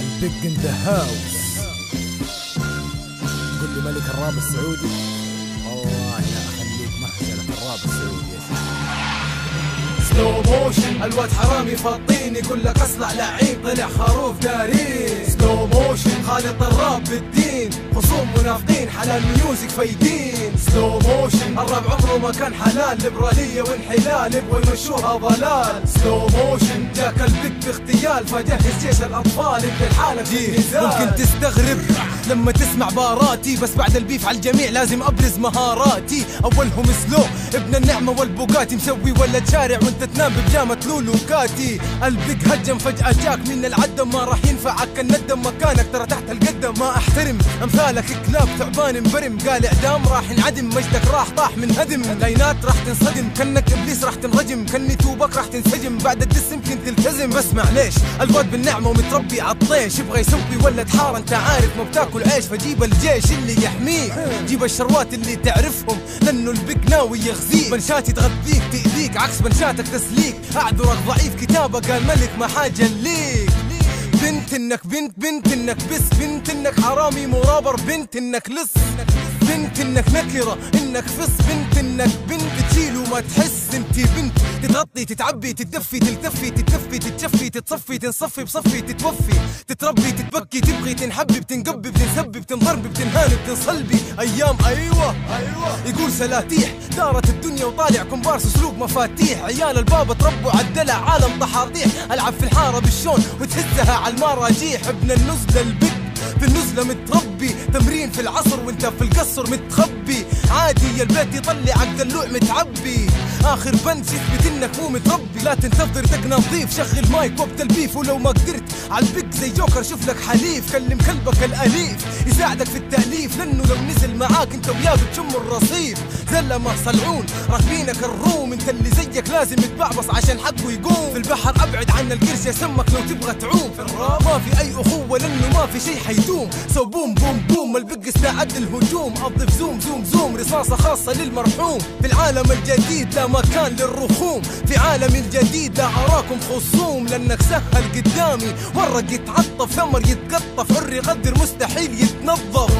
البيج in the house. تقول لي ملك الراب السعودي. والله لا اخليك مهزله الراب السعودي. slow motion الواد حرامي فطين يقول لك اصلع لعيب طلع خروف دارين. slow motion خالط الراب بالدين. خصوم منافقين حلال music فايدين. slow motion الراب عمره ما كان حلال. ليبرالية وانحلال يبغوا يمشوها ضلال. slow motion جاك البيك باغتيال فجهز جيش الأطفال. انت لحالك في نزال ممكن تستغرب لما تسمع باراتي. بس بعد ال beef على الجميع لازم أبرز مهاراتي. أولهم سلو ابن النعمة والبوغاتي مسوي ولد شارع وانت تنام ببجامة Hello Kitty البيج هجم فجأة جاك من العدم ما راح ينفعك الندم مكانك. ترى تحت القدم ما أحترم امثالك كلاب ثعبان مبرم قال اعدام راح ينعدم مجدك راح طاح من هدم. لاينات راح تنصدم. كأنك إبليس راح تنرجم. كني توبك راح تنسجم. بعد ال diss يمكن تلتزم. بس معليش الواد بالنعمة ومتربي عالطيش يبغى يسوي ولد حاره انت عارف ما بتاكل عيش. فجيب الجيش اللي يحميك. جيب الشروات اللي تعرفهم. لأنه البيج ناوي يغزيك. بنشاتي تغذيك تأذيك. عكس بنشاتك تسليك. أعذرك ضعيف. كتابه قال ملك ما حاجة ليك. بنت انك بنت بنت انك بس بنت انك حرامي مرابر بنت انك لص بنت انك نكرة انك فص بنت انك وما تحس انت بنت تتغطي تتعبي تتدفي تلتفي تتدفي تتشفي تتصفي تنصفي بصفي تتوفي تتربي تتبكي تبغي تنحبي بتنقبي بتنسبي بتنضربي بتنهاني بتنصلبي أيام أيوه أيوه يقول سلاتيح دارت الدنيا وطالع كومبارس اسلوب مفاتيح عيال البابا تربوا عالدلع عالم طحاطيح العب في الحارة بالشون وتهزها على المراجيح ابن النزله البك في النزلة متربي تمرين في العصر وانت في القصر متخبي عادي البيت يطلعك دلوع متعبي. آخر بند يثبت إنك مو متربي. لا تنتظر دقنا نظيف. شغل مايك وقت البيف. ولو ما قدرت البق زي جوكر شوف لك حليف. كلم كلبك الأليف. يساعدك في التأليف. لأنه لو نزل معاك أنت وياه بتشم الرصيف. زلة ما صلعون راكبينك الروم. أنت اللي زيك لازم تبعبص عشان حقه يقوم. في البحر أبعد عن القرش يسمك لو تبغى تعوم. في الراب ما في أي أخوة لأنه ما في شي حيدوم. so boom boom boom. البق استعد الهجوم. اضف zoom zoom zoom. رصاصة خاصة للمرحوم. في العالم الجديد لا مكان للرخوم. في عالم الجديد لا أراكم خصوم. لانك سهل قدامي ورق يتعطف ثمر يتقطف حر يقدر مستحيل يتنظف.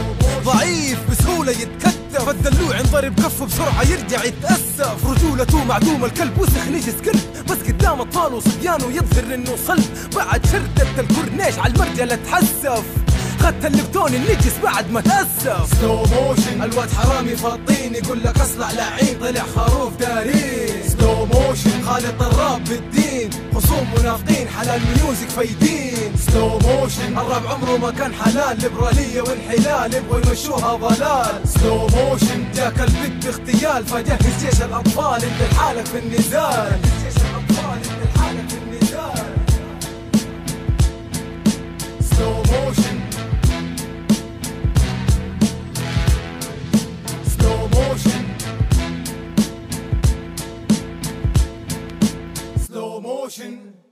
ضعيف بسهولة يتكتف الدلوع انضرب كفه بسرعة يرجع يتأسف. رجولته معدوم الكلب وسخ نجس كلب بس قدام اطفال وصبيان ويظهر إنه صلب. بعد شردة الكورنيش على المرجله تحسف. خدت اللبتون النجس بعد ما تأسف. slow motion الواد حرامي فطين يقول لك اصلع لعين طلع خروف دارين. slow motion خالط الراب بالدين خصوم منافقين حلال music فايدين. slow motion الراب عمره ما كان حلال ليبرالية وانحلال يبغوا يمشوها ضلال. slow motion جاك البيك باغتيال فجهز جيش الأطفال انت لحالك في النزال. ocean.